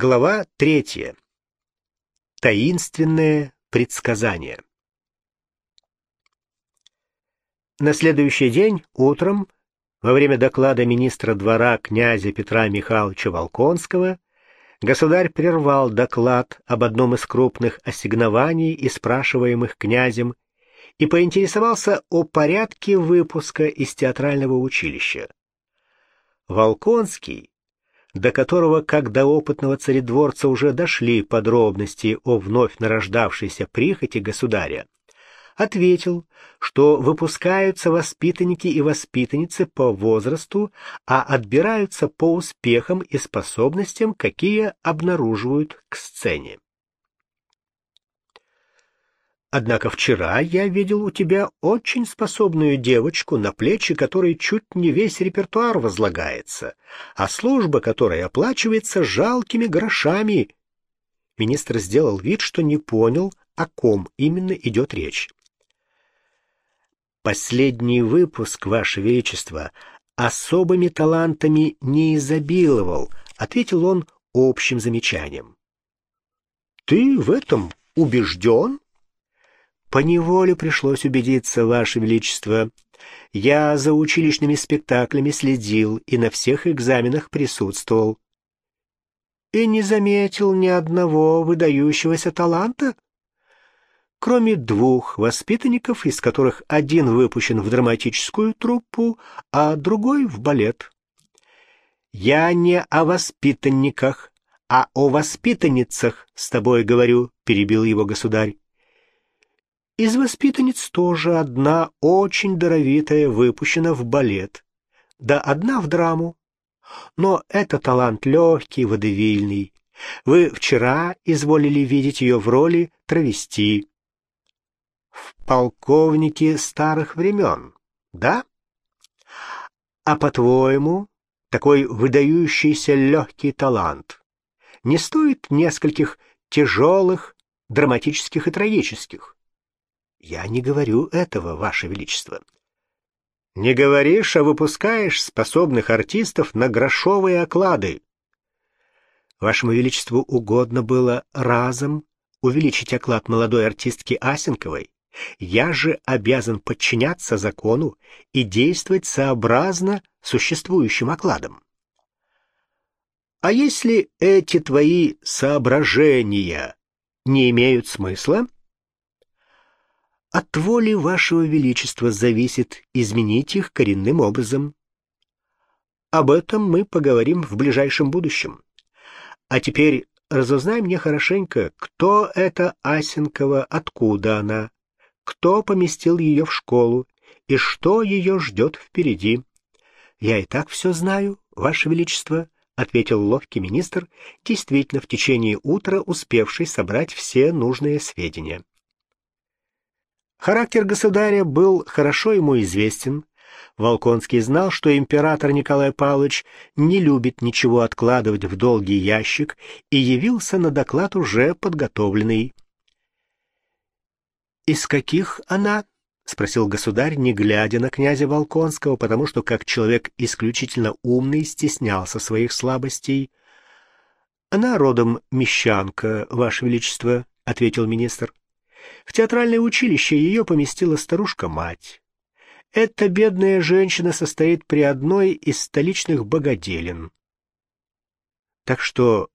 Глава третья. Таинственное предсказание. На следующий день утром, во время доклада министра двора князя Петра Михайловича Волконского, государь прервал доклад об одном из крупных ассигнований, и спрашиваемых князем, и поинтересовался о порядке выпуска из театрального училища. Волконский до которого, как до опытного царедворца, уже дошли подробности о вновь нарождавшейся прихоти государя, ответил, что выпускаются воспитанники и воспитанницы по возрасту, а отбираются по успехам и способностям, какие обнаруживают к сцене. Однако вчера я видел у тебя очень способную девочку, на плечи которой чуть не весь репертуар возлагается, а служба которой оплачивается жалкими грошами. Министр сделал вид, что не понял, о ком именно идет речь. Последний выпуск, Ваше Величество, особыми талантами не изобиловал, ответил он общим замечанием. Ты в этом убежден? По неволе пришлось убедиться, Ваше Величество. Я за училищными спектаклями следил и на всех экзаменах присутствовал. И не заметил ни одного выдающегося таланта? Кроме двух воспитанников, из которых один выпущен в драматическую труппу, а другой в балет. Я не о воспитанниках, а о воспитанницах с тобой говорю, перебил его государь. Из воспитанниц тоже одна очень даровитая выпущена в балет, да одна в драму. Но это талант легкий, водевильный. Вы вчера изволили видеть ее в роли травести. В полковнике старых времен, да? А по-твоему, такой выдающийся легкий талант не стоит нескольких тяжелых драматических и трагических? Я не говорю этого, Ваше Величество. Не говоришь, а выпускаешь способных артистов на грошовые оклады. Вашему Величеству угодно было разом увеличить оклад молодой артистки Асенковой. Я же обязан подчиняться закону и действовать сообразно существующим окладам. А если эти твои соображения не имеют смысла, от воли вашего величества зависит изменить их коренным образом. Об этом мы поговорим в ближайшем будущем. А теперь разузнай мне хорошенько, кто это Асенкова, откуда она, кто поместил ее в школу и что ее ждет впереди. Я и так все знаю, ваше величество, — ответил ловкий министр, действительно в течение утра успевший собрать все нужные сведения. Характер государя был хорошо ему известен. Волконский знал, что император Николай Павлович не любит ничего откладывать в долгий ящик и явился на доклад уже подготовленный. «Из каких она?» — спросил государь, не глядя на князя Волконского, потому что, как человек исключительно умный, стеснялся своих слабостей. «Она родом мещанка, Ваше Величество», — ответил министр. В театральное училище ее поместила старушка-мать. Эта бедная женщина состоит при одной из столичных богоделин. Так что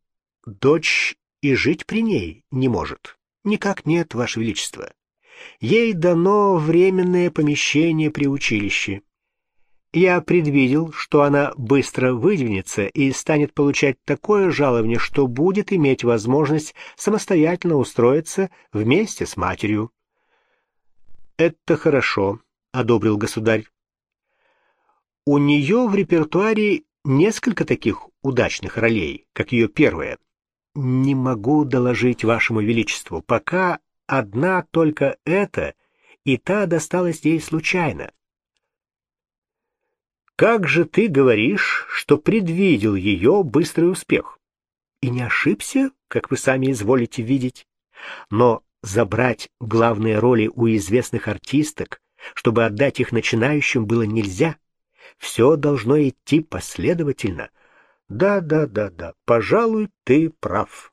дочь и жить при ней не может. Никак нет, Ваше Величество. Ей дано временное помещение при училище. Я предвидел, что она быстро выдвинется и станет получать такое жалование, что будет иметь возможность самостоятельно устроиться вместе с матерью. «Это хорошо», — одобрил государь. «У нее в репертуаре несколько таких удачных ролей, как ее первая. Не могу доложить вашему величеству, пока одна только эта, и та досталась ей случайно. Как же ты говоришь, что предвидел ее быстрый успех? И не ошибся, как вы сами изволите видеть. Но забрать главные роли у известных артисток, чтобы отдать их начинающим, было нельзя. Все должно идти последовательно. Да, да, да, да, пожалуй, ты прав.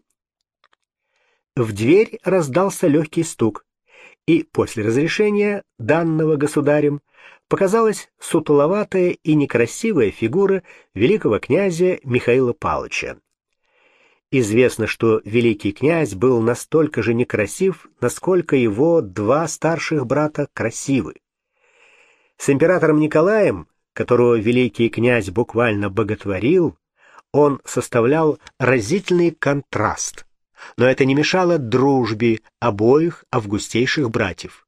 В дверь раздался легкий стук, и после разрешения, данного государем, показалась сутуловатая и некрасивая фигура великого князя Михаила Павловича. Известно, что великий князь был настолько же некрасив, насколько его два старших брата красивы. С императором Николаем, которого великий князь буквально боготворил, он составлял разительный контраст, но это не мешало дружбе обоих августейших братьев.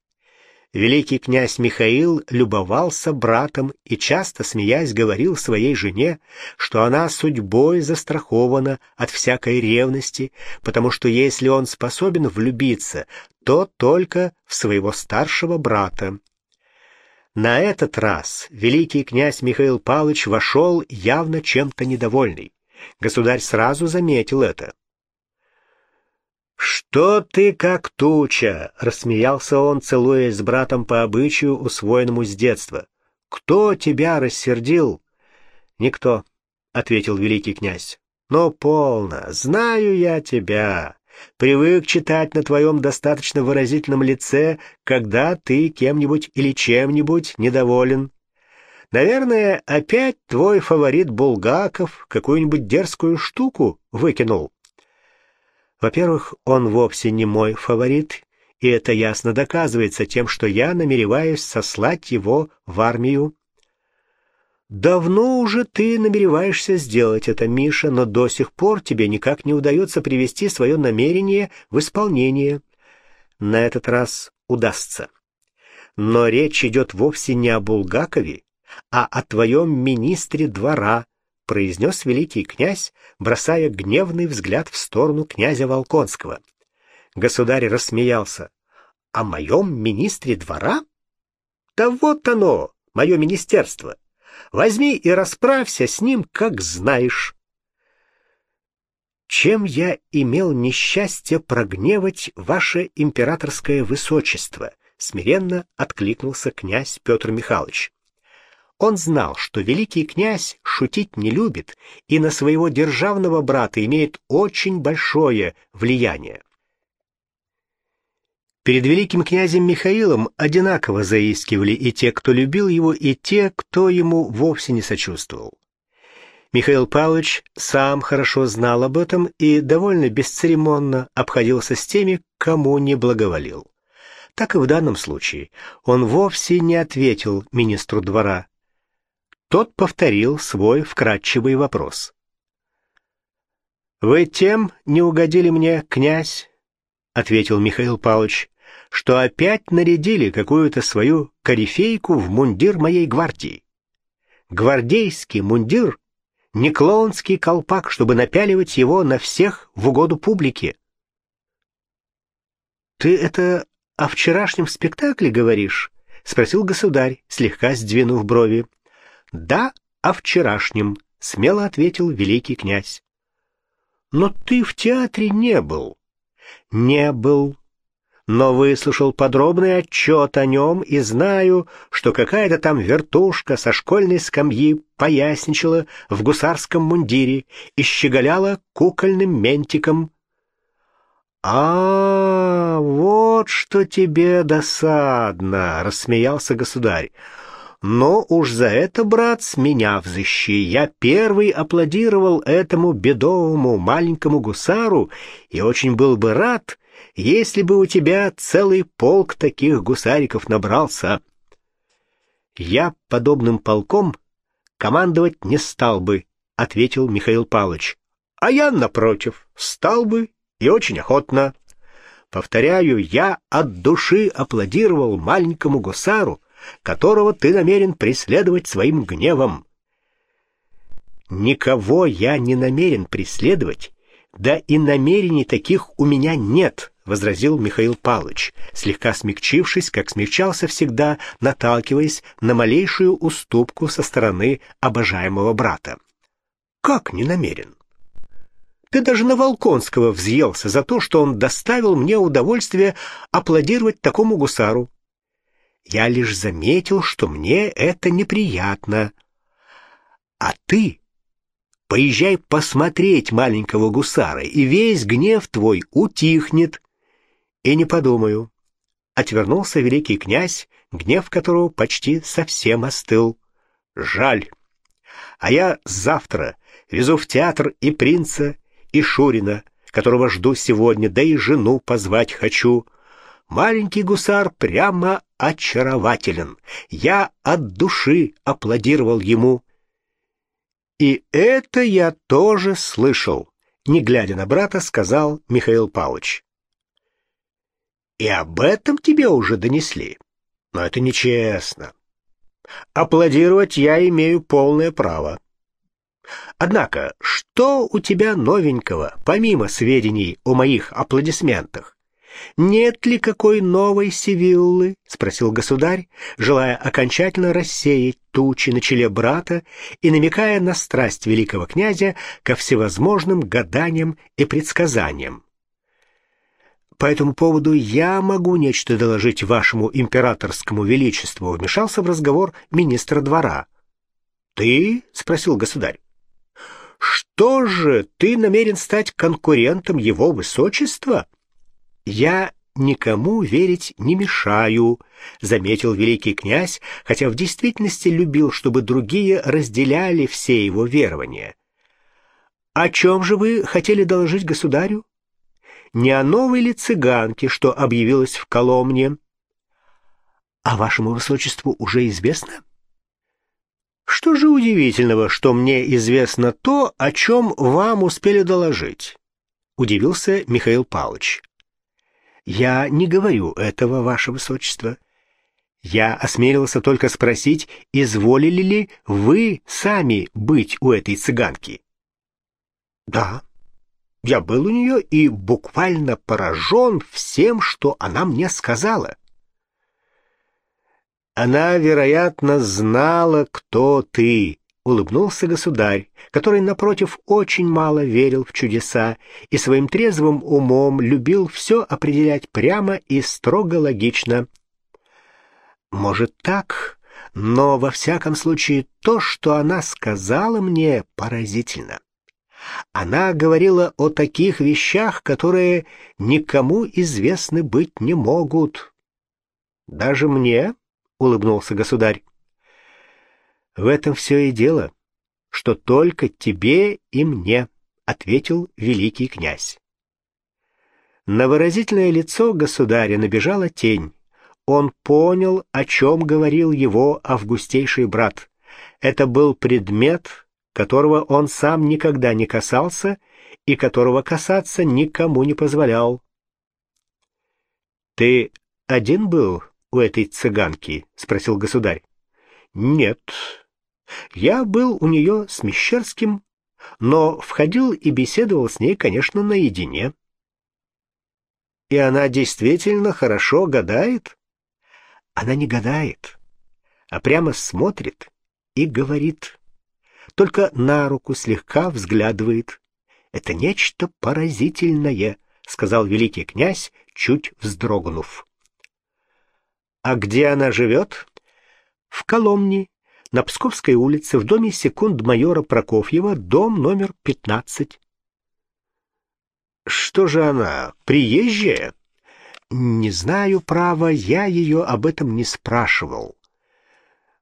Великий князь Михаил любовался братом и часто, смеясь, говорил своей жене, что она судьбой застрахована от всякой ревности, потому что если он способен влюбиться, то только в своего старшего брата. На этот раз великий князь Михаил Павлович вошел явно чем-то недовольный. Государь сразу заметил это. «Что ты как туча!» — рассмеялся он, целуясь с братом по обычаю, усвоенному с детства. «Кто тебя рассердил?» «Никто», — ответил великий князь. «Но полно, знаю я тебя. Привык читать на твоем достаточно выразительном лице, когда ты кем-нибудь или чем-нибудь недоволен. Наверное, опять твой фаворит Булгаков какую-нибудь дерзкую штуку выкинул». Во-первых, он вовсе не мой фаворит, и это ясно доказывается тем, что я намереваюсь сослать его в армию. Давно уже ты намереваешься сделать это, Миша, но до сих пор тебе никак не удается привести свое намерение в исполнение. На этот раз удастся. Но речь идет вовсе не о Булгакове, а о твоем министре двора, — произнес великий князь, бросая гневный взгляд в сторону князя Волконского. Государь рассмеялся. «О моем министре двора? Да вот оно, мое министерство. Возьми и расправься с ним, как знаешь». «Чем я имел несчастье прогневать ваше императорское высочество?» — смиренно откликнулся князь Петр Михайлович. Он знал, что великий князь шутить не любит и на своего державного брата имеет очень большое влияние. Перед великим князем Михаилом одинаково заискивали и те, кто любил его, и те, кто ему вовсе не сочувствовал. Михаил Павлович сам хорошо знал об этом и довольно бесцеремонно обходился с теми, кому не благоволил. Так и в данном случае он вовсе не ответил министру двора, тот повторил свой вкратчивый вопрос. «Вы тем не угодили мне, князь?» — ответил Михаил Павлович, — «что опять нарядили какую-то свою корифейку в мундир моей гвардии. Гвардейский мундир — не клоунский колпак, чтобы напяливать его на всех в угоду публике». «Ты это о вчерашнем спектакле говоришь?» — спросил государь, слегка сдвинув брови. «Да, о вчерашнем», — смело ответил великий князь. «Но ты в театре не был». «Не был, но выслушал подробный отчет о нем и знаю, что какая-то там вертушка со школьной скамьи поясничала в гусарском мундире и щеголяла кукольным ментиком». «А, вот что тебе досадно!» — рассмеялся государь. Но уж за это, брат, с меня взыщи. Я первый аплодировал этому бедовому маленькому гусару и очень был бы рад, если бы у тебя целый полк таких гусариков набрался. Я подобным полком командовать не стал бы, — ответил Михаил Павлович. А я, напротив, стал бы и очень охотно. Повторяю, я от души аплодировал маленькому гусару, которого ты намерен преследовать своим гневом. Никого я не намерен преследовать, да и намерений таких у меня нет, возразил Михаил Павлович, слегка смягчившись, как смягчался всегда, наталкиваясь на малейшую уступку со стороны обожаемого брата. Как не намерен? Ты даже на Волконского взъелся за то, что он доставил мне удовольствие аплодировать такому гусару. Я лишь заметил, что мне это неприятно. А ты Поезжай посмотреть маленького гусара, и весь гнев твой утихнет. И не подумаю. Отвернулся великий князь, гнев которого почти совсем остыл. Жаль. А я завтра везу в театр и принца, и Шурина, которого жду сегодня, да и жену позвать хочу. Маленький гусар прямо очарователен. Я от души аплодировал ему. И это я тоже слышал, не глядя на брата, сказал Михаил Павлович. И об этом тебе уже донесли. Но это нечестно. Аплодировать я имею полное право. Однако, что у тебя новенького, помимо сведений о моих аплодисментах? «Нет ли какой новой Севиллы?» — спросил государь, желая окончательно рассеять тучи на челе брата и намекая на страсть великого князя ко всевозможным гаданиям и предсказаниям. «По этому поводу я могу нечто доложить вашему императорскому величеству», — вмешался в разговор министра двора. «Ты?» — спросил государь. «Что же, ты намерен стать конкурентом его высочества?» «Я никому верить не мешаю», — заметил великий князь, хотя в действительности любил, чтобы другие разделяли все его верования. «О чем же вы хотели доложить государю?» «Не о новой ли цыганке, что объявилась в Коломне?» «А вашему высочеству уже известно?» «Что же удивительного, что мне известно то, о чем вам успели доложить?» — удивился Михаил Павлович. Я не говорю этого, ваше высочество. Я осмелился только спросить, изволили ли вы сами быть у этой цыганки? Да, я был у нее и буквально поражен всем, что она мне сказала. Она, вероятно, знала, кто ты, — улыбнулся государь, который, напротив, очень мало верил в чудеса и своим трезвым умом любил все определять прямо и строго логично. «Может, так, но, во всяком случае, то, что она сказала мне, поразительно. Она говорила о таких вещах, которые никому известны быть не могут». «Даже мне?» — улыбнулся государь. В этом все и дело, что только тебе и мне, ответил великий князь. На выразительное лицо государя набежала тень. Он понял, о чем говорил его августейший брат. Это был предмет, которого он сам никогда не касался и которого касаться никому не позволял. «Ты один был у этой цыганки?» — спросил государь. «Нет, я был у нее с Мещерским, но входил и беседовал с ней, конечно, наедине. И она действительно хорошо гадает? Она не гадает, а прямо смотрит и говорит. Только на руку слегка взглядывает. Это нечто поразительное, сказал великий князь, чуть вздрогнув. А где она живет? В Коломне, на Псковской улице в доме секунд-майора Прокофьева, дом номер 15. Что же она, приезжая? Не знаю, право, я ее об этом не спрашивал.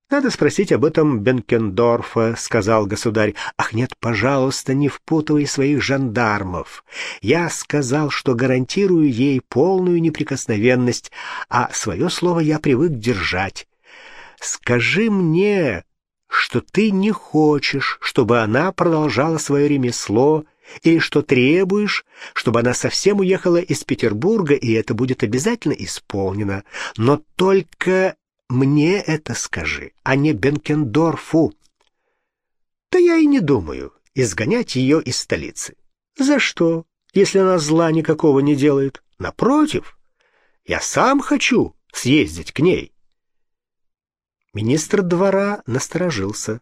Надо спросить об этом Бенкендорфа, сказал государь. Ах нет, пожалуйста, не впутывай своих жандармов. Я сказал, что гарантирую ей полную неприкосновенность, а свое слово я привык держать. Скажи мне, что ты не хочешь, чтобы она продолжала свое ремесло, или что требуешь, чтобы она совсем уехала из Петербурга, и это будет обязательно исполнено. Но только мне это скажи, а не Бенкендорфу. Да я и не думаю изгонять ее из столицы. За что, если она зла никакого не делает? Напротив, я сам хочу съездить к ней. Министр двора насторожился.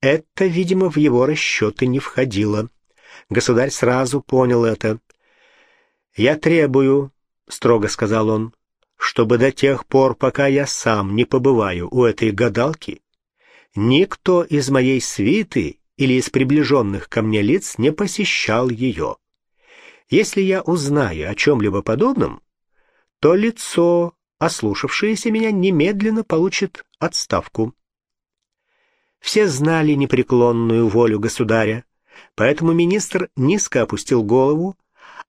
Это, видимо, в его расчеты не входило. Государь сразу понял это. «Я требую», — строго сказал он, — «чтобы до тех пор, пока я сам не побываю у этой гадалки, никто из моей свиты или из приближенных ко мне лиц не посещал ее. Если я узнаю о чем-либо подобном, то лицо, ослушавшееся меня, немедленно получит отставку. Все знали непреклонную волю государя, поэтому министр низко опустил голову,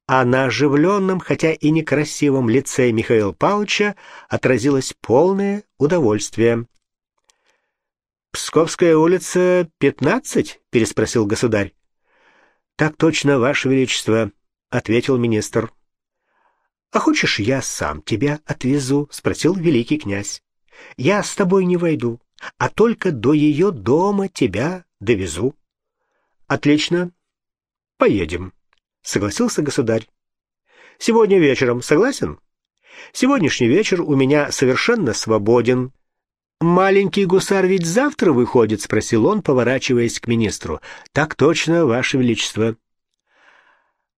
а на оживленном, хотя и некрасивом лице Михаила Павловича отразилось полное удовольствие. «Псковская улица, пятнадцать?» — переспросил государь. «Так точно, Ваше Величество», — ответил министр. «А хочешь, я сам тебя отвезу?» — спросил великий князь. «Я с тобой не войду, а только до ее дома тебя довезу». «Отлично. Поедем», — согласился государь. «Сегодня вечером согласен?» «Сегодняшний вечер у меня совершенно свободен. «Маленький гусар ведь завтра выходит?» — спросил он, поворачиваясь к министру. «Так точно, Ваше Величество».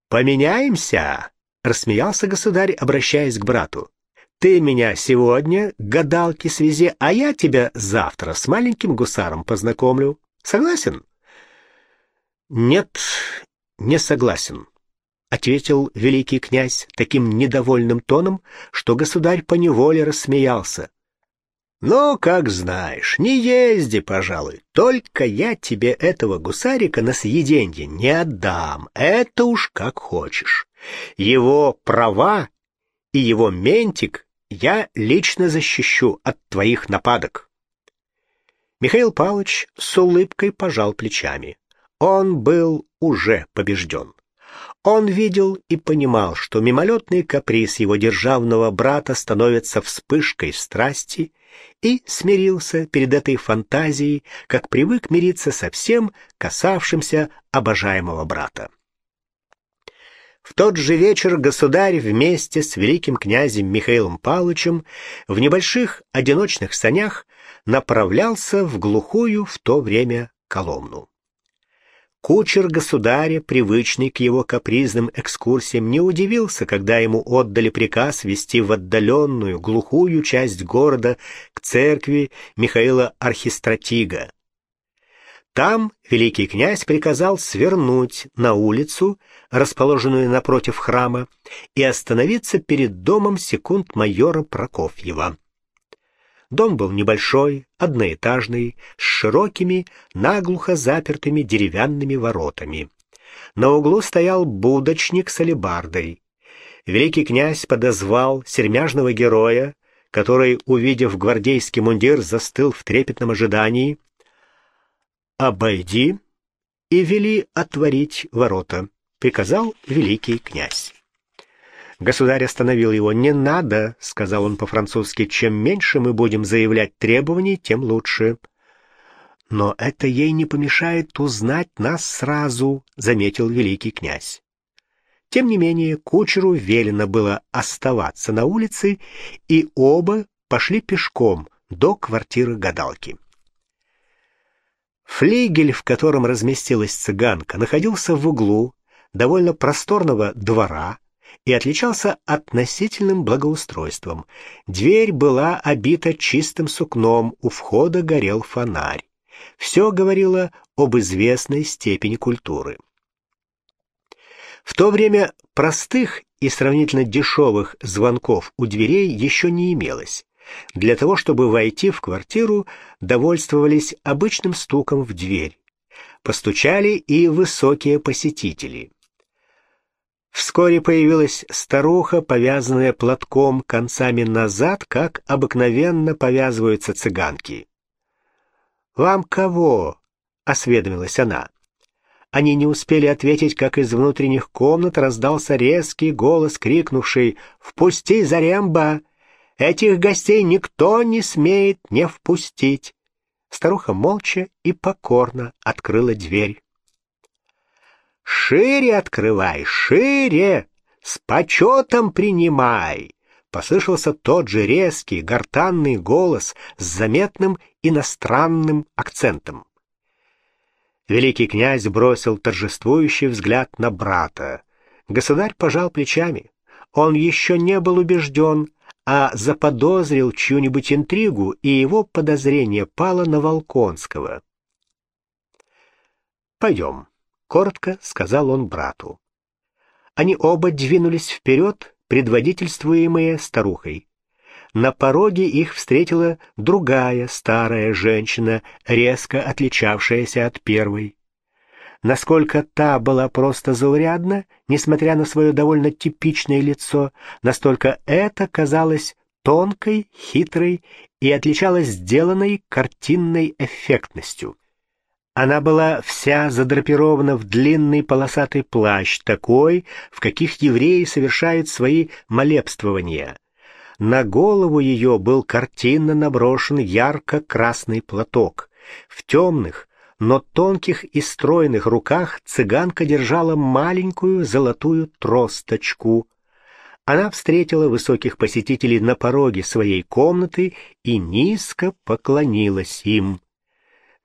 «Поменяемся?» — рассмеялся государь, обращаясь к брату. «Ты меня сегодня к гадалке связи, а я тебя завтра с маленьким гусаром познакомлю. Согласен?» «Нет, не согласен», — ответил великий князь таким недовольным тоном, что государь поневоле рассмеялся. «Ну, как знаешь, не езди, пожалуй. Только я тебе этого гусарика на съеденье не отдам. Это уж как хочешь. Его права и его ментик я лично защищу от твоих нападок». Михаил Павлович с улыбкой пожал плечами. Он был уже побежден. Он видел и понимал, что мимолетный каприз его державного брата становится вспышкой страсти, и смирился перед этой фантазией, как привык мириться со всем касавшимся обожаемого брата. В тот же вечер государь вместе с великим князем Михаилом Павловичем в небольших одиночных санях направлялся в глухую в то время Коломну. Кучер государя, привычный к его капризным экскурсиям, не удивился, когда ему отдали приказ вести в отдаленную, глухую часть города к церкви Михаила Архистратига. Там великий князь приказал свернуть на улицу, расположенную напротив храма, и остановиться перед домом секунд майора Прокофьева. Дом был небольшой, одноэтажный, с широкими, наглухо запертыми деревянными воротами. На углу стоял будочник с алебардой. Великий князь подозвал сермяжного героя, который, увидев гвардейский мундир, застыл в трепетном ожидании. «Обойди и вели отворить ворота», — приказал великий князь. Государь остановил его. «Не надо», — сказал он по-французски, — «чем меньше мы будем заявлять требований, тем лучше». «Но это ей не помешает узнать нас сразу», — заметил великий князь. Тем не менее, кучеру велено было оставаться на улице, и оба пошли пешком до квартиры гадалки. Флигель, в котором разместилась цыганка, находился в углу довольно просторного двора, и отличался относительным благоустройством. Дверь была обита чистым сукном, у входа горел фонарь. Все говорило об известной степени культуры. В то время простых и сравнительно дешевых звонков у дверей еще не имелось. Для того, чтобы войти в квартиру, довольствовались обычным стуком в дверь. Постучали и высокие посетители. Вскоре появилась старуха, повязанная платком концами назад, как обыкновенно повязываются цыганки. «Вам кого?» — осведомилась она. Они не успели ответить, как из внутренних комнат раздался резкий голос, крикнувший «Впусти, Заремба! Этих гостей никто не смеет не впустить!» Старуха молча и покорно открыла дверь. «Шире открывай, шире! С почетом принимай!» Послышался тот же резкий, гортанный голос с заметным иностранным акцентом. Великий князь бросил торжествующий взгляд на брата. Государь пожал плечами. Он еще не был убежден, а заподозрил чью-нибудь интригу, и его подозрение пало на Волконского. «Пойдем», — коротко сказал он брату. Они оба двинулись вперед, предводительствуемые старухой. На пороге их встретила другая старая женщина, резко отличавшаяся от первой. Насколько та была просто заурядна, несмотря на свое довольно типичное лицо, настолько это казалось тонкой, хитрой и отличалась сделанной картинной эффектностью. Она была вся задрапирована в длинный полосатый плащ, такой, в каких евреи совершают свои молебствования. На голову ее был картинно наброшен ярко-красный платок. В темных, но тонких и стройных руках цыганка держала маленькую золотую тросточку. Она встретила высоких посетителей на пороге своей комнаты и низко поклонилась им.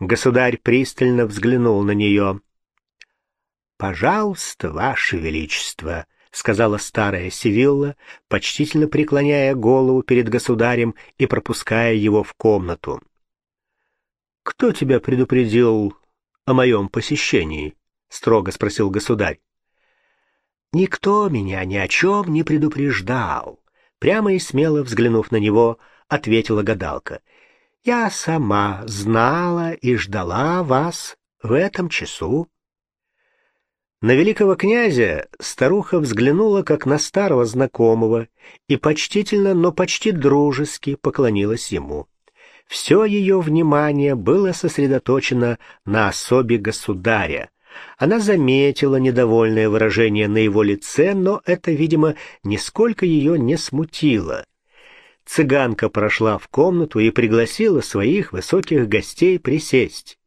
Государь пристально взглянул на нее. «Пожалуйста, Ваше Величество», — сказала старая Сивилла, почтительно преклоняя голову перед государем и пропуская его в комнату. «Кто тебя предупредил о моем посещении?» — строго спросил государь. «Никто меня ни о чем не предупреждал», — прямо и смело взглянув на него, ответила гадалка — я сама знала и ждала вас в этом часу. На великого князя старуха взглянула как на старого знакомого и почтительно, но почти дружески поклонилась ему. Все ее внимание было сосредоточено на особе государя. Она заметила недовольное выражение на его лице, но это, видимо, нисколько ее не смутило цыганка прошла в комнату и пригласила своих высоких гостей присесть.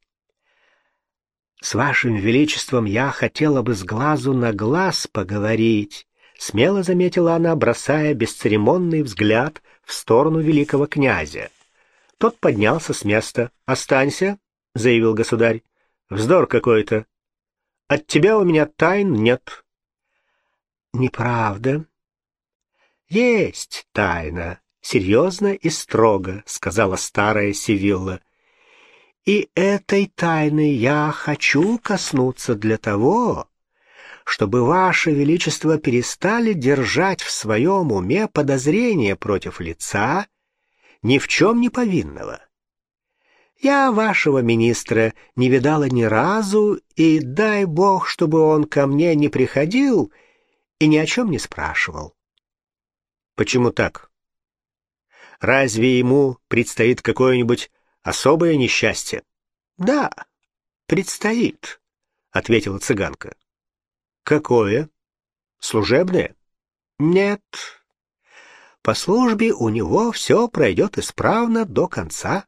«С вашим величеством я хотела бы с глазу на глаз поговорить», — смело заметила она, бросая бесцеремонный взгляд в сторону великого князя. Тот поднялся с места. «Останься», — заявил государь. «Вздор какой-то. От тебя у меня тайн нет». «Неправда». «Есть тайна», серьезно и строго, сказала старая Сивилла. И этой тайны я хочу коснуться для того, чтобы Ваше Величество перестали держать в своем уме подозрения против лица, ни в чем не повинного. Я вашего министра не видала ни разу, и дай бог, чтобы он ко мне не приходил и ни о чем не спрашивал. Почему так? Разве ему предстоит какое-нибудь особое несчастье? Да, предстоит, ответила цыганка. Какое? Служебное? Нет. По службе у него все пройдет исправно до конца.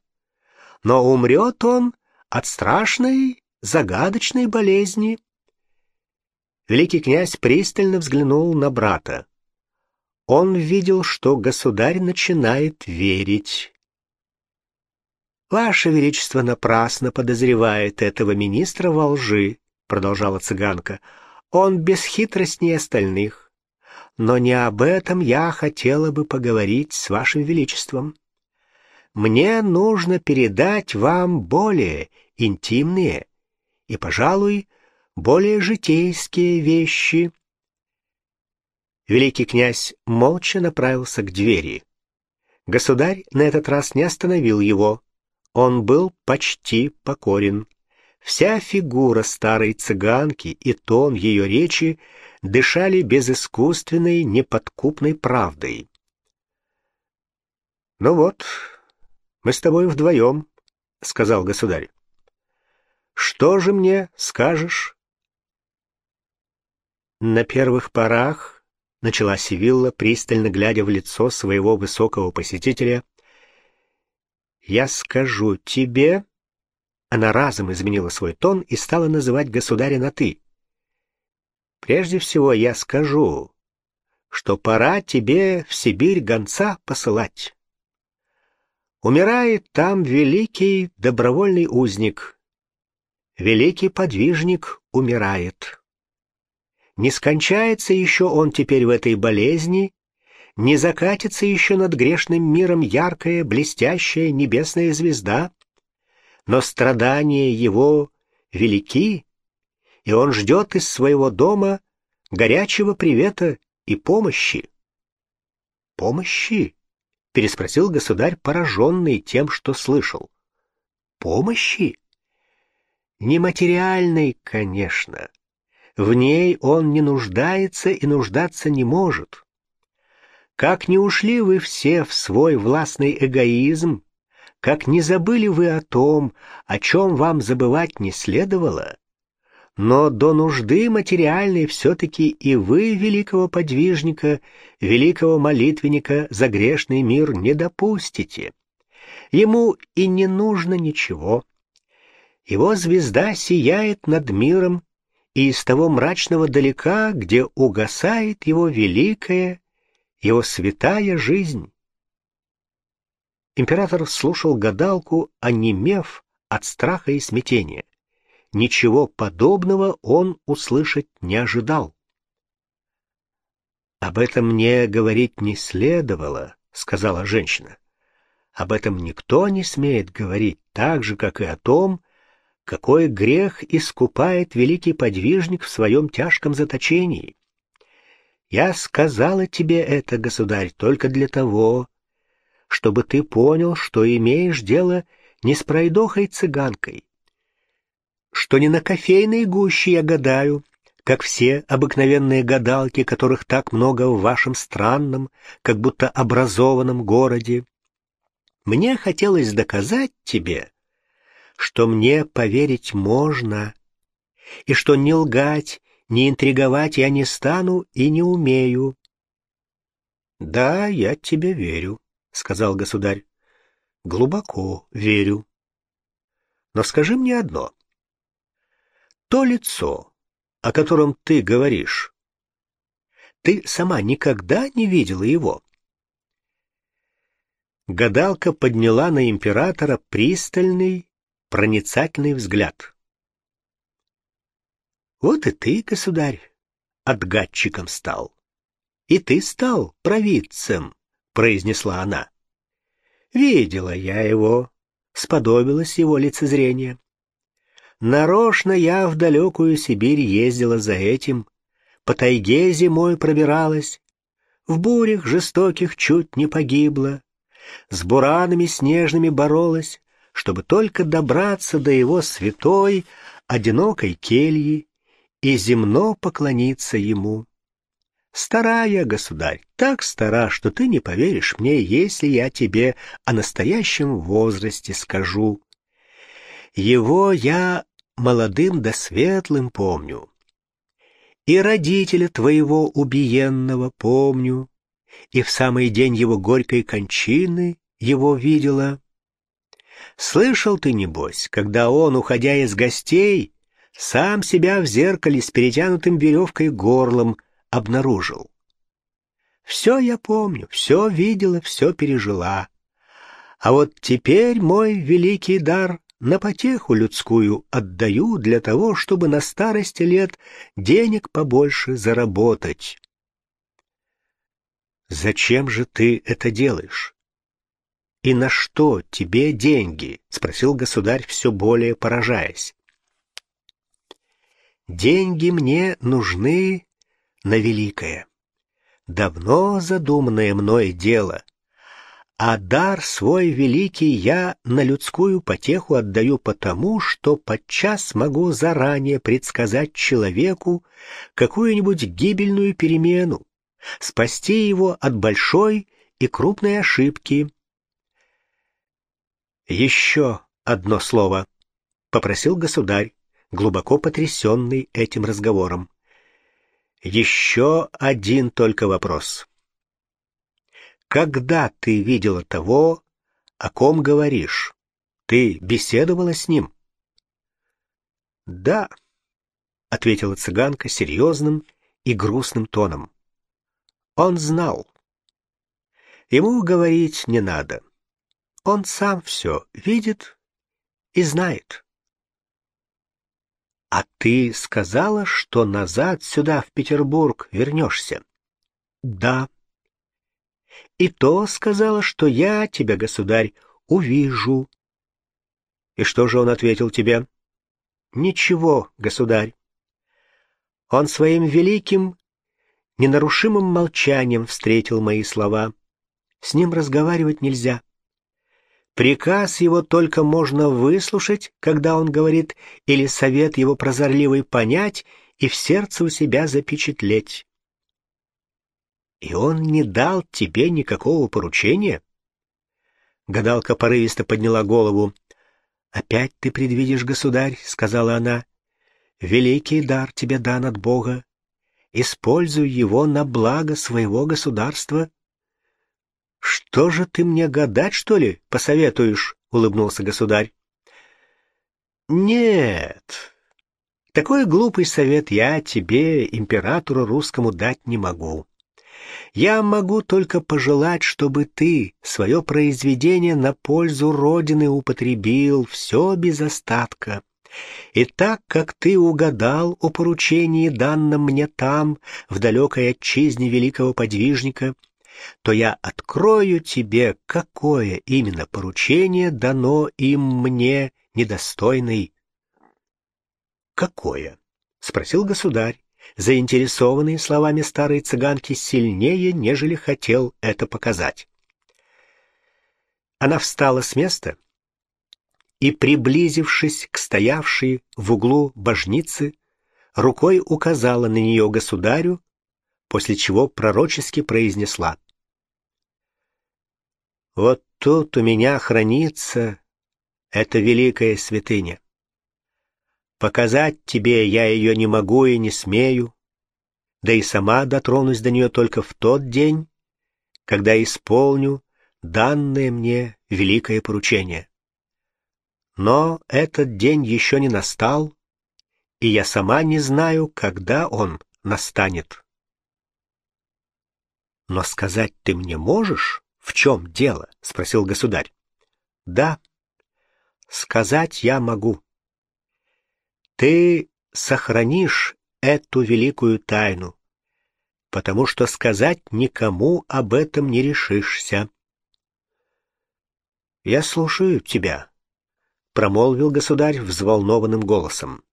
Но умрет он от страшной, загадочной болезни. Великий князь пристально взглянул на брата. Он видел, что государь начинает верить. «Ваше Величество напрасно подозревает этого министра во лжи», — продолжала цыганка. «Он бесхитростнее остальных. Но не об этом я хотела бы поговорить с Вашим Величеством. Мне нужно передать вам более интимные и, пожалуй, более житейские вещи, Великий князь молча направился к двери. Государь на этот раз не остановил его. Он был почти покорен. Вся фигура старой цыганки и тон ее речи дышали безыскусственной, неподкупной правдой. «Ну вот, мы с тобой вдвоем», — сказал государь. «Что же мне скажешь?» На первых порах — начала Сивилла, пристально глядя в лицо своего высокого посетителя. «Я скажу тебе...» Она разом изменила свой тон и стала называть государя на «ты». «Прежде всего я скажу, что пора тебе в Сибирь гонца посылать. Умирает там великий добровольный узник. Великий подвижник умирает». Не скончается еще он теперь в этой болезни, не закатится еще над грешным миром яркая, блестящая небесная звезда, но страдания его велики и он ждет из своего дома горячего привета и помощи. «Помощи?» — переспросил государь, пораженный тем, что слышал. «Помощи?» «Нематериальной, конечно. В ней он не нуждается и нуждаться не может. Как не ушли вы все в свой властный эгоизм, как не забыли вы о том, о чем вам забывать не следовало, но до нужды материальной все-таки и вы, великого подвижника, великого молитвенника, за грешный мир не допустите. Ему и не нужно ничего. Его звезда сияет над миром, и из того мрачного далека, где угасает его великая, его святая жизнь. Император слушал гадалку, онемев от страха и смятения. Ничего подобного он услышать не ожидал. «Об этом мне говорить не следовало», — сказала женщина. «Об этом никто не смеет говорить, так же, как и о том, какой грех искупает великий подвижник в своем тяжком заточении. Я сказала тебе это, государь, только для того, чтобы ты понял, что имеешь дело не с пройдохой-цыганкой, что не на кофейной гуще я гадаю, как все обыкновенные гадалки, которых так много в вашем странном, как будто образованном городе. Мне хотелось доказать тебе, что мне поверить можно, и что не лгать, не интриговать я не стану и не умею. — Да, я тебе верю, — сказал государь. — Глубоко верю. Но скажи мне одно. То лицо, о котором ты говоришь, ты сама никогда не видела его? Гадалка подняла на императора пристальный, проницательный взгляд. Вот и ты, государь, отгадчиком стал. И ты стал провидцем, произнесла она. Видела я его, сподобилось его лицезрение. Нарочно я в далекую Сибирь ездила за этим, по тайге зимой пробиралась, в бурях жестоких чуть не погибла, с буранами снежными боролась, чтобы только добраться до его святой, одинокой кельи и земно поклониться ему. Старая, государь, так стара, что ты не поверишь мне, если я тебе о настоящем возрасте скажу. Его я молодым да светлым помню. И родителя твоего убиенного помню, и в самый день его горькой кончины его видела. Слышал ты, небось, когда он, уходя из гостей, сам себя в зеркале с перетянутым веревкой горлом обнаружил. Все я помню, все видела, все пережила. А вот теперь мой великий дар на потеху людскую отдаю для того, чтобы на старости лет денег побольше заработать. Зачем же ты это делаешь? И на что тебе деньги? спросил государь, все более поражаясь. Деньги мне нужны на великое, давно задуманное мной дело, а дар свой великий я на людскую потеху отдаю потому, что подчас могу заранее предсказать человеку какую-нибудь гибельную перемену, спасти его от большой и крупной ошибки. «Еще одно слово», — попросил государь, глубоко потрясенный этим разговором. «Еще один только вопрос когда ты видела того, о ком говоришь? Ты беседовала с ним? Да, ответила цыганка серьезным и грустным тоном. Он знал. Ему говорить не надо. Он сам все видит и знает. А ты сказала, что назад сюда, в Петербург, вернешься? Да, и то сказала, что я тебя, государь, увижу. И что же он ответил тебе? Ничего, государь. Он своим великим, ненарушимым молчанием встретил мои слова. С ним разговаривать нельзя. Приказ его только можно выслушать, когда он говорит, или совет его прозорливый понять и в сердце у себя запечатлеть. И он не дал тебе никакого поручения? Гадалка порывисто подняла голову. «Опять ты предвидишь, государь», — сказала она. «Великий дар тебе дан от Бога. Используй его на благо своего государства». «Что же ты мне гадать, что ли, посоветуешь?» — улыбнулся государь. «Нет, такой глупый совет я тебе, императору русскому, дать не могу. Я могу только пожелать, чтобы ты свое произведение на пользу Родины употребил, все без остатка. И так как ты угадал о поручении, данном мне там, в далекой отчизне великого подвижника, то я открою тебе, какое именно поручение дано им мне, недостойный. «Какое?» — спросил государь заинтересованный словами старой цыганки сильнее, нежели хотел это показать. Она встала с места и, приблизившись к стоявшей в углу божницы, рукой указала на нее государю, после чего пророчески произнесла. «Вот тут у меня хранится эта великая святыня. Показать тебе я ее не могу и не смею, да и сама дотронусь до нее только в тот день, когда исполню данное мне великое поручение. Но этот день еще не настал, и я сама не знаю, когда он настанет. «Но сказать ты мне можешь, в чем дело?» — спросил государь. «Да, сказать я могу. Ты сохранишь эту великую тайну, потому что сказать никому об этом не решишься. «Я слушаю тебя», — промолвил государь взволнованным голосом.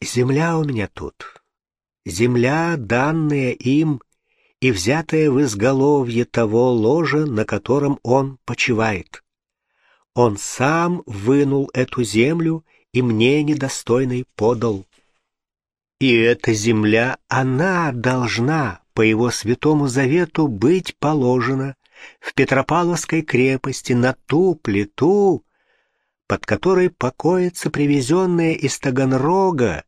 «Земля у меня тут, земля, данная им и взятая в изголовье того ложа, на котором он почивает. Он сам вынул эту землю и мне недостойный подал. И эта земля, она должна по его святому завету быть положена в Петропавловской крепости на ту плиту, под которой покоится привезенное из Таганрога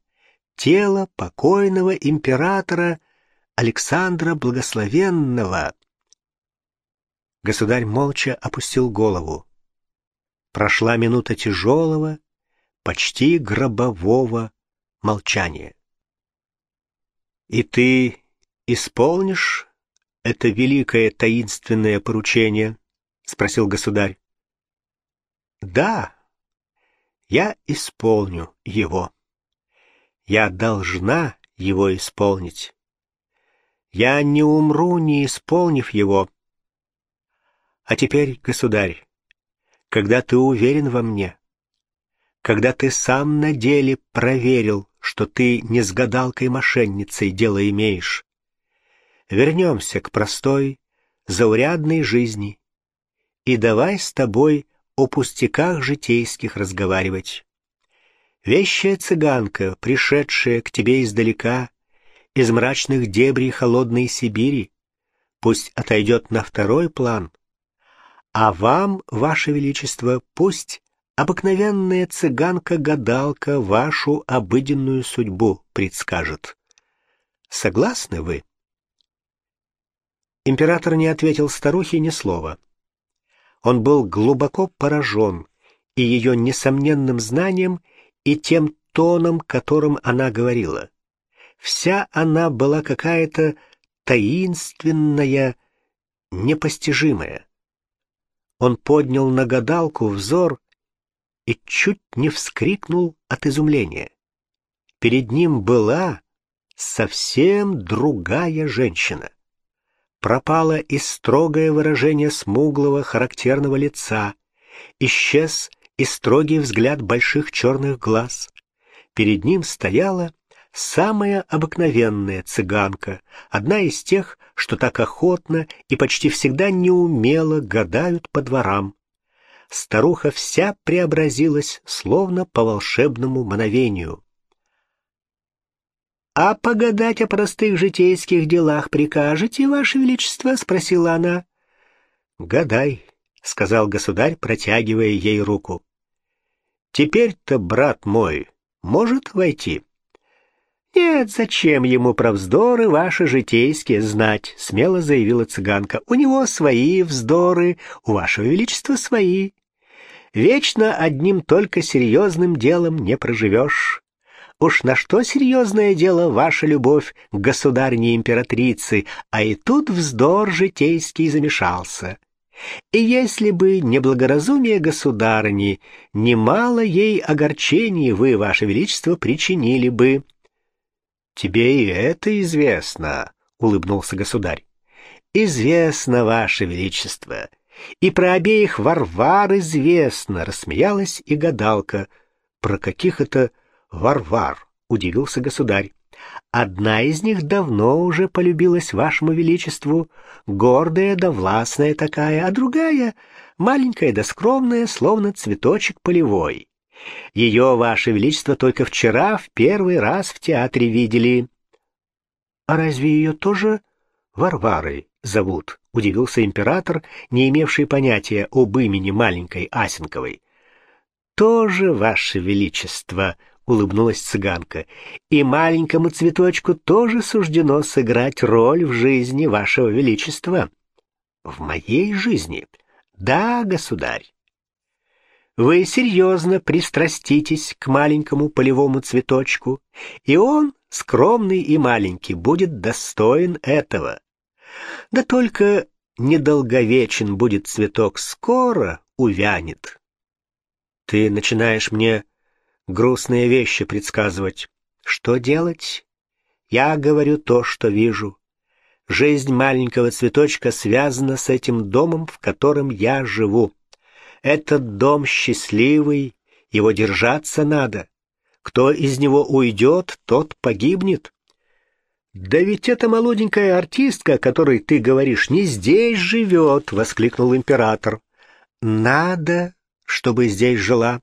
тело покойного императора Александра Благословенного. Государь молча опустил голову. Прошла минута тяжелого, почти гробового молчания. «И ты исполнишь это великое таинственное поручение?» — спросил государь. «Да, я исполню его. Я должна его исполнить. Я не умру, не исполнив его. А теперь, государь, когда ты уверен во мне, когда ты сам на деле проверил, что ты не с гадалкой-мошенницей дело имеешь. Вернемся к простой, заурядной жизни и давай с тобой о пустяках житейских разговаривать. Вещая цыганка, пришедшая к тебе издалека, из мрачных дебрей холодной Сибири, пусть отойдет на второй план, а вам, ваше величество, пусть обыкновенная цыганка-гадалка вашу обыденную судьбу предскажет. Согласны вы? Император не ответил старухе ни слова. Он был глубоко поражен и ее несомненным знанием, и тем тоном, которым она говорила. Вся она была какая-то таинственная, непостижимая. Он поднял на гадалку взор и чуть не вскрикнул от изумления. Перед ним была совсем другая женщина. Пропало и строгое выражение смуглого характерного лица, исчез и строгий взгляд больших черных глаз. Перед ним стояла самая обыкновенная цыганка, одна из тех, что так охотно и почти всегда неумело гадают по дворам. Старуха вся преобразилась, словно по волшебному мановению. «А погадать о простых житейских делах прикажете, Ваше Величество?» — спросила она. «Гадай», — сказал государь, протягивая ей руку. «Теперь-то, брат мой, может войти?» «Нет, зачем ему про вздоры ваши житейские знать?» — смело заявила цыганка. «У него свои вздоры, у вашего величества свои. Вечно одним только серьезным делом не проживешь. Уж на что серьезное дело ваша любовь к государне-императрице, а и тут вздор житейский замешался. И если бы не благоразумие государыни, немало ей огорчений вы, ваше величество, причинили бы. — Тебе и это известно, — улыбнулся государь. — Известно, ваше величество. И про обеих Варвар известно, — рассмеялась и гадалка. — Про каких это Варвар, — удивился государь. Одна из них давно уже полюбилась вашему величеству, гордая да властная такая, а другая — маленькая да скромная, словно цветочек полевой. Ее, ваше величество, только вчера в первый раз в театре видели. — А разве ее тоже Варварой зовут? — удивился император, не имевший понятия об имени маленькой Асенковой. — Тоже, ваше величество, — улыбнулась цыганка, — «и маленькому цветочку тоже суждено сыграть роль в жизни вашего величества». «В моей жизни?» «Да, государь». «Вы серьезно пристраститесь к маленькому полевому цветочку, и он, скромный и маленький, будет достоин этого. Да только недолговечен будет цветок, скоро увянет». «Ты начинаешь мне грустные вещи предсказывать. Что делать? Я говорю то, что вижу. Жизнь маленького цветочка связана с этим домом, в котором я живу. Этот дом счастливый, его держаться надо. Кто из него уйдет, тот погибнет. «Да ведь эта молоденькая артистка, о которой ты говоришь, не здесь живет!» — воскликнул император. «Надо, чтобы здесь жила.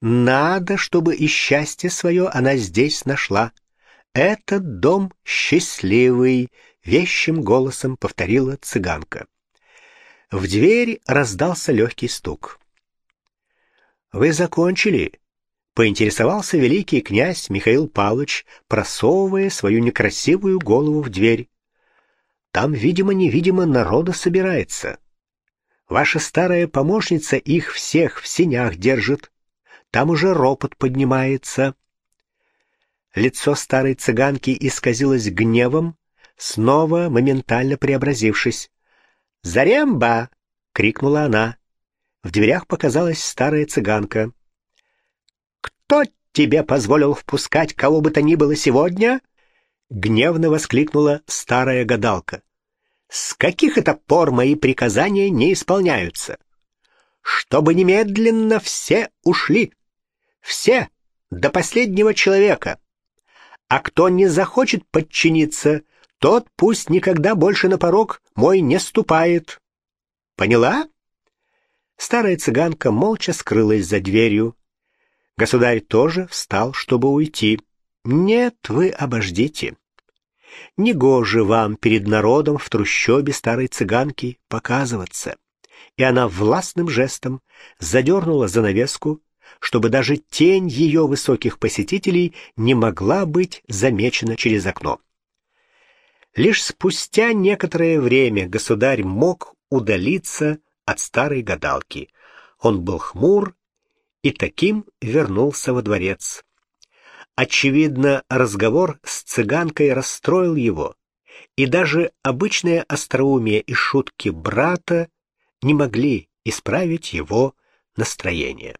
Надо, чтобы и счастье свое она здесь нашла. Этот дом счастливый, вещим голосом повторила цыганка. В дверь раздался легкий стук. «Вы закончили?» — поинтересовался великий князь Михаил Павлович, просовывая свою некрасивую голову в дверь. «Там, видимо-невидимо, народа собирается. Ваша старая помощница их всех в синях держит. Там уже ропот поднимается. Лицо старой цыганки исказилось гневом, снова моментально преобразившись. «Заремба!» — крикнула она. В дверях показалась старая цыганка. «Кто тебе позволил впускать кого бы то ни было сегодня?» Гневно воскликнула старая гадалка. «С каких это пор мои приказания не исполняются?» «Чтобы немедленно все ушли!» Все, до последнего человека. А кто не захочет подчиниться, тот пусть никогда больше на порог мой не ступает. Поняла? Старая цыганка молча скрылась за дверью. Государь тоже встал, чтобы уйти. Нет, вы обождите. Негоже вам перед народом в трущобе старой цыганки показываться. И она властным жестом задернула занавеску, чтобы даже тень ее высоких посетителей не могла быть замечена через окно. Лишь спустя некоторое время государь мог удалиться от старой гадалки. Он был хмур и таким вернулся во дворец. Очевидно, разговор с цыганкой расстроил его, и даже обычное остроумие и шутки брата не могли исправить его настроение.